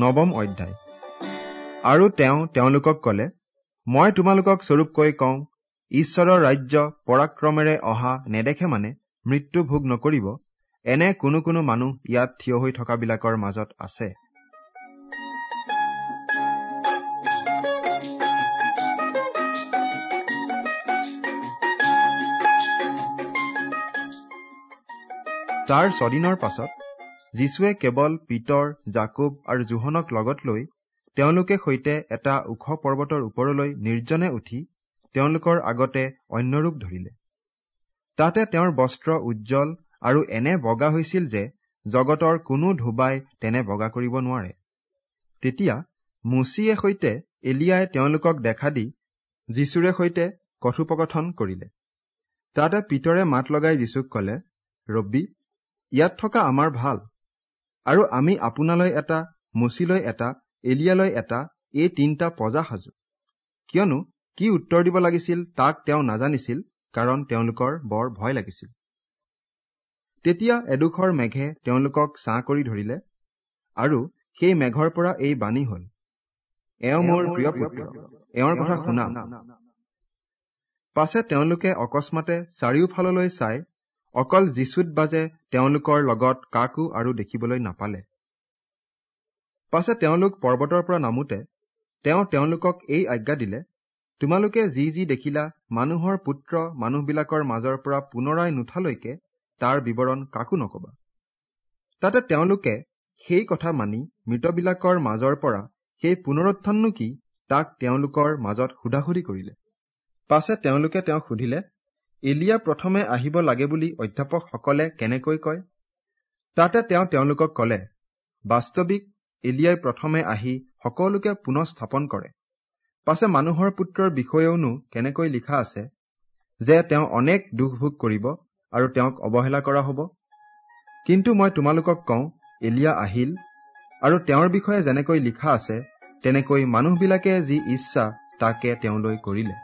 নৱম অধ্যায়। আৰু তেওঁ তেওঁলোকক কলে মই তোমালোকক স্বৰূপকৈ কওঁ ঈশ্বৰৰ ৰাজ্য পৰাক্ৰমেৰে অহা নেদেখে মানে মৃত্যু ভোগ নকৰিব এনে কোনো কোনো মানুহ ইয়াত থিয় হৈ থকাবিলাকৰ মাজত আছে। তাৰ ছদিনৰ পাছত যীশুৱে কেৱল পিতৰ জাকুব আৰু জোহনক লগত লৈ তেওঁলোকে সৈতে এটা ওখ পৰ্বতৰ ওপৰলৈ নিৰ্জনে উঠি তেওঁলোকৰ আগতে অন্য ৰূপ ধৰিলে। তাতে তেওঁৰ বস্ত্ৰ উজ্জ্বল আৰু এনে বগা হৈছিল যে জগতৰ কোনো ধোবাই তেনে বগা কৰিব নোৱাৰে। তেতিয়া মুচিয়ে সৈতে এলিয়াই তেওঁলোকক দেখা দি যীশুৰে সৈতে কথোপকথন কৰিলে। তাতে পিতৰে মাত লগাই যীশুক কলে ৰব্বী ইয়াত থকা আমাৰ ভাল। আৰু আমি আপোনালৈ এটা মুচিলৈ এটা এলিয়ালৈ এটা এই তিনিটা প্ৰজা সাজো। কিয়নো কি উত্তৰ দিব লাগিছিল তাক তেওঁ নাজানিছিল কাৰণ তেওঁলোকৰ বৰ ভয় লাগিছিল। তেতিয়া এডোখৰ মেঘে তেওঁলোকক ছাঁ কৰি ধৰিলে আৰু সেই মেঘৰ পৰা এই বাণী হল এওঁ মোৰ প্ৰিয় পুত্ৰ এওঁৰ কথা শুনা। পাছে তেওঁলোকে অকস্মাতে চাৰিওফাললৈ চাই অকল যীচুত বাজে তেওঁলোকৰ লগত কাকো আৰু দেখিবলৈ নাপালে। পাছে তেওঁলোক পৰ্বতৰ পৰা নামোতে তেওঁ তেওঁলোকক এই আজ্ঞা দিলে তোমালোকে যি যি দেখিলা মানুহৰ পুত্ৰ মানুহবিলাকৰ মাজৰ পৰা পুনৰাই নুঠালৈকে তাৰ বিৱৰণ কাকো নকবা। তাতে তেওঁলোকে সেই কথা মানি মৃতবিলাকৰ মাজৰ পৰা সেই পুনৰুত্থাননো কি তাক তেওঁলোকৰ মাজত সোধাসুধি কৰিলে। পাছে তেওঁলোকে তেওঁক সুধিলে এলিয়া প্ৰথমে আহিব লাগে বুলি অধ্যাপকসকলে কেনেকৈ কয়? তাতে তেওঁ তেওঁলোকক কলে বাস্তৱিক এলিয়াই প্ৰথমে আহি সকলোকে পুনৰ স্থাপন কৰে। পাছে মানুহৰ পুত্ৰৰ বিষয়েওনো কেনেকৈ লিখা আছে? যে তেওঁ অনেক দুখ ভোগ কৰিব আৰু তেওঁক অৱহেলা কৰা হব। কিন্তু মই তোমালোকক কওঁ এলিয়া আহিল আৰু তেওঁৰ বিষয়ে যেনেকৈ লিখা আছে তেনেকৈ মানুহবিলাকে যি ইচ্ছা তাকে তেওঁলৈ কৰিলে।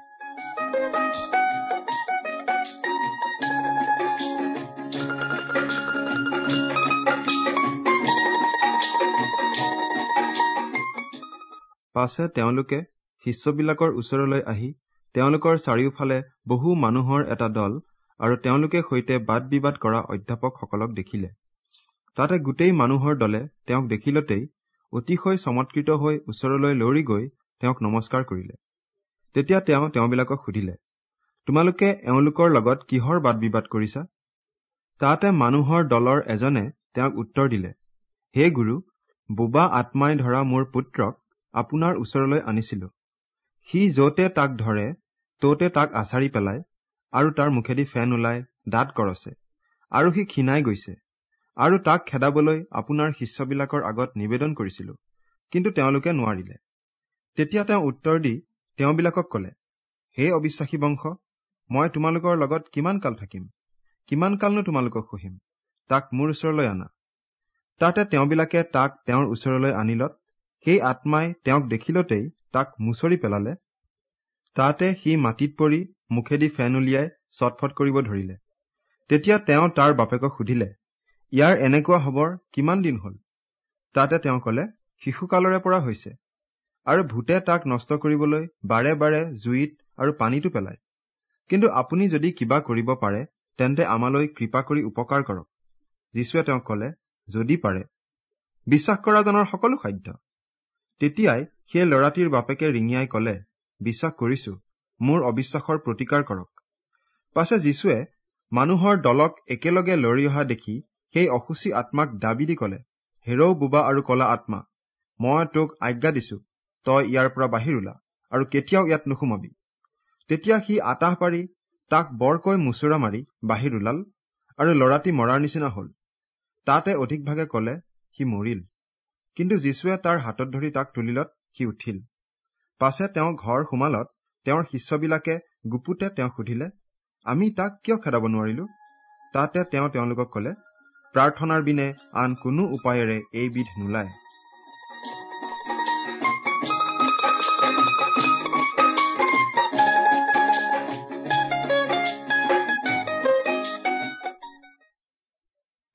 পাছে তেওঁলোকে শিষ্যবিলাকৰ ওচৰলৈ আহি তেওঁলোকৰ চাৰিওফালে বহু মানুহৰ এটা দল আৰু তেওঁলোকে সৈতে বাদ বিবাদ কৰা অধ্যাপকসকলক দেখিলে। তাতে গোটেই মানুহৰ দলে তেওঁক দেখিলতেই অতিশয় চমৎকৃত হৈ ওচৰলৈ লৰি গৈ তেওঁক নমস্কাৰ কৰিলে। তেতিয়া তেওঁ তেওঁবিলাকক সুধিলে তোমালোকে এওঁলোকৰ লগত কিহৰ বাদ বিবাদ কৰিছা? তাতে মানুহৰ দলৰ এজনে তেওঁক উত্তৰ দিলে হে গুৰু বোবা আত্মাই ধৰা মোৰ পুত্ৰক আপোনাৰ ওচৰলৈ আনিছিলো। সি যতে তাক ধৰে ততে তাক আচাৰি পেলাই আৰু তাৰ মুখেদি ফেন ওলাই দাঁত কৰছে আৰু সি ক্ষীণাই গৈছে আৰু তাক খেদাবলৈ আপোনাৰ শিষ্যবিলাকৰ আগত নিবেদন কৰিছিলো কিন্তু তেওঁলোকে নোৱাৰিলে। তেতিয়া তেওঁ উত্তৰ দি তেওঁবিলাকক কলে হে অবিশ্বাসী বংশ মই তোমালোকৰ লগত কিমান কাল থাকিম? কিমান কালনো তোমালোকক সহিম? তাক মোৰ ওচৰলৈ আনা। তাতে তেওঁবিলাকে তাক তেওঁৰ ওচৰলৈ আনিলত সেই আত্মাই তেওঁক দেখিলতেই তাক মুচৰি পেলালে। তাতে সি মাটিত পৰি মুখেদি ফেন উলিয়াই চটফট কৰিব ধৰিলে। তেতিয়া তেওঁ তাৰ বাপেকক সুধিলে ইয়াৰ এনেকুৱা হবৰ কিমান দিন হল? তাতে তেওঁ কলে শিশুকালৰে পৰা হৈছে আৰু ভূতে তাক নষ্ট কৰিবলৈ বাৰে বাৰে জুইত আৰু পানীটো পেলায়। কিন্তু আপুনি যদি কিবা কৰিব পাৰে তেন্তে আমালৈ কৃপা কৰি উপকাৰ কৰক। যীশুৱে তেওঁক কলে যদি পাৰে। বিশ্বাস কৰাজনৰ সকলো সাধ্য তেতিয়াই সেই ল'ৰাটিৰ বাপেকে ৰিঙিয়াই কলে বিশ্বাস কৰিছো মোৰ অবিশ্বাসৰ প্ৰতিকাৰ কৰক। পাছে যীশুৱে মানুহৰ দলক একেলগে লৰি অহা দেখি সেই অসুচী আত্মাক দাবী দি কলে হেৰৌ বোবা আৰু কলা আত্মা মই তোক আজ্ঞা দিছো তই ইয়াৰ পৰা বাহিৰ ওলা আৰু কেতিয়াও ইয়াত নোসোমাবি। তেতিয়া সি আতাহ পাৰি তাক বৰকৈ মুচুৰা মাৰি বাহিৰ ওলাল আৰু ল'ৰাটি মৰাৰ নিচিনা হল। তাতে অধিকভাগে কলে সি মৰিল। কিন্তু যীশুৱে তাৰ হাতত ধৰি তাক তুলিলত সি উঠিল। পাছে তেওঁ ঘৰ সোমালত তেওঁৰ শিষ্যবিলাকে গুপুতে তেওঁক সুধিলে আমি তাক কিয় খেদাব নোৱাৰিলো? তাতে তেওঁ তেওঁলোকক কলে প্ৰাৰ্থনাৰ বিনে আন কোনো উপায়েৰে এইবিধ নোলায়।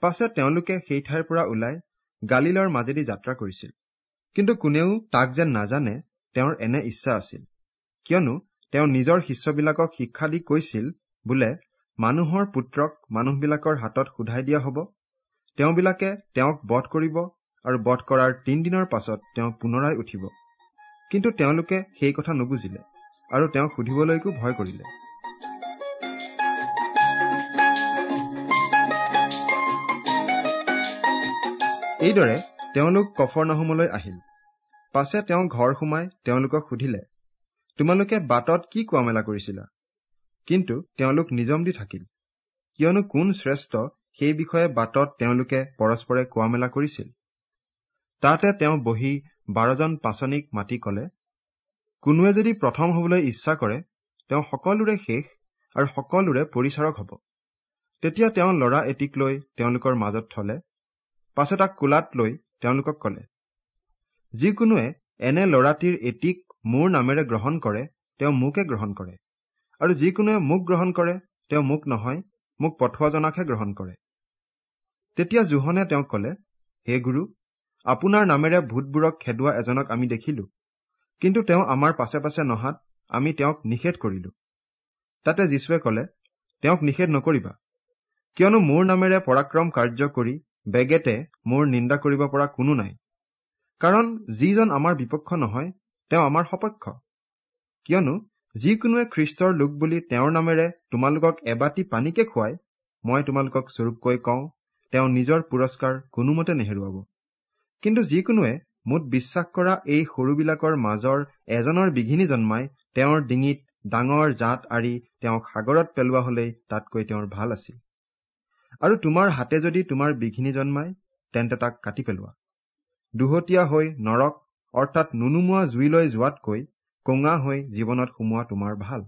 পাছে তেওঁলোকে সেই ঠাইৰ পৰা ওলাই গালিলৰ মাজেদি যাত্ৰা কৰিছিল। কিন্তু কোনেও তাক যেন নাজানে তেওঁৰ এনে ইচ্ছা আছিল। কিয়নো তেওঁ নিজৰ শিষ্যবিলাকক শিক্ষা দি কৈছিল বোলে মানুহৰ পুত্ৰক মানুহবিলাকৰ হাতত সোধাই দিয়া হব। তেওঁবিলাকে তেওঁক বধ কৰিব আৰু বধ কৰাৰ তিনিদিনৰ পাছত তেওঁ পুনৰাই উঠিব। কিন্তু তেওঁলোকে সেই কথা নুবুজিলে আৰু তেওঁক সুধিবলৈকো ভয় কৰিলে। এইদৰে তেওঁলোক কফৰনাহুমলৈ আহিল। পাছে তেওঁ ঘৰ সোমাই তেওঁলোকক সুধিলে তোমালোকে বাটত কি কোৱা মেলা কৰিছিলা? কিন্তু তেওঁলোক নিজম দি থাকিল। কিয়নো কোন শ্ৰেষ্ঠ সেই বিষয়ে বাটত তেওঁলোকে পৰস্পৰে কোৱা মেলা কৰিছিল? তাতে তেওঁ বহি বাৰজন পাচনিক মাতি কলে কোনোৱে যদি প্ৰথম হবলৈ ইচ্ছা কৰে তেওঁ সকলোৰে শেষ আৰু সকলোৰে পৰিচাৰক হব। তেতিয়া তেওঁ লৰা এটিক লৈ তেওঁলোকৰ মাজত থলে পাছে তাক কোলাত লৈ তেওঁলোকক কলে যিকোনোৱে এনে লৰাটিৰ এটিক মোৰ নামেৰে গ্ৰহণ কৰে তেওঁ মোকে গ্ৰহণ কৰে। আৰু যিকোনোৱে মোক গ্ৰহণ কৰে তেওঁ মোক নহয় মোক পঠোৱাজনাকহে গ্ৰহণ কৰে। তেতিয়া জোহনে তেওঁক কলে হে গুৰু আপোনাৰ নামেৰে ভূতবোৰক খেদোৱা এজনক আমি দেখিলো কিন্তু তেওঁ আমাৰ পাছে পাছে নহাত আমি তেওঁক নিষেধ কৰিলো। তাতে যীশুৱে কলে তেওঁক নিষেধ নকৰিবা কিয়নো মোৰ নামেৰে পৰাক্ৰম কাৰ্য কৰি বেগেতে মোৰ নিন্দা কৰিব পৰা কোনো নাই। কাৰণ যিজন আমাৰ বিপক্ষ নহয় তেওঁ আমাৰ সপক্ষ। কিয়নো যিকোনোৱে খ্ৰীষ্টৰ লোক বুলি তেওঁৰ নামেৰে তোমালোকক এবাটি পানীকে খুৱাই মই তোমালোকক স্বৰূপকৈ কওঁ তেওঁ নিজৰ পুৰস্কাৰ কোনোমতে নেহেৰুৱাব। কিন্তু যিকোনোৱে মোত বিশ্বাস কৰা এই সৰুবিলাকৰ মাজৰ এজনৰ বিঘিনি জন্মাই তেওঁৰ ডিঙিত ডাঙৰ জাত আৰি তেওঁক সাগৰত পেলোৱা হলেই তাতকৈ তেওঁৰ ভাল আছিল। আৰু তোমাৰ হাতে যদি তোমাৰ বিঘিনি জন্মাই তেন্তে তাক কাটি পেলোৱা। দুহতীয়া হৈ নৰক অৰ্থাৎ নুনুমোৱা জুইলৈ যোৱাতকৈ কঙা হৈ জীৱনত সোমোৱা তোমাৰ ভাল।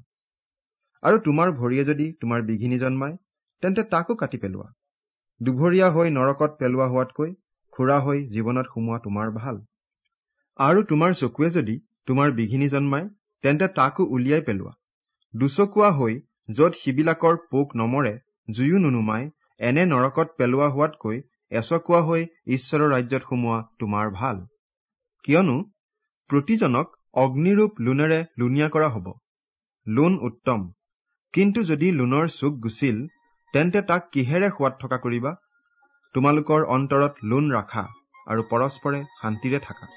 আৰু তোমাৰ ভৰিয়ে যদি তোমাৰ বিঘিনি জন্মাই তেন্তে তাকো কাটি পেলোৱা। দুভৰীয়া হৈ নৰকত পেলোৱা হোৱাতকৈ খুৰা হৈ জীৱনত সোমোৱা তোমাৰ ভাল। আৰু তোমাৰ চকুৱে যদি তোমাৰ বিঘিনি জন্মাই তেন্তে তাকো উলিয়াই পেলোৱা। দুচকুৱা হৈ য'ত সিবিলাকৰ পোক নমৰে জুয়ো নুনুমাই এনে নৰকত পেলোৱা হোৱাতকৈ এচকুৱা হৈ ঈশ্বৰৰ ৰাজ্যত সোমোৱা তোমাৰ ভাল। কিয়নো প্ৰতিজনক অগ্নিৰূপ লোনেৰে লুণীয়া কৰা হব। লোন উত্তম। কিন্তু যদি লোনৰ চুক গুচিল তেন্তে তাক কিহেৰে সোৱাদ থকা কৰিবা? তোমালোকৰ অন্তৰত লোন ৰাখা আৰু পৰস্পৰে শান্তিৰে থাকা।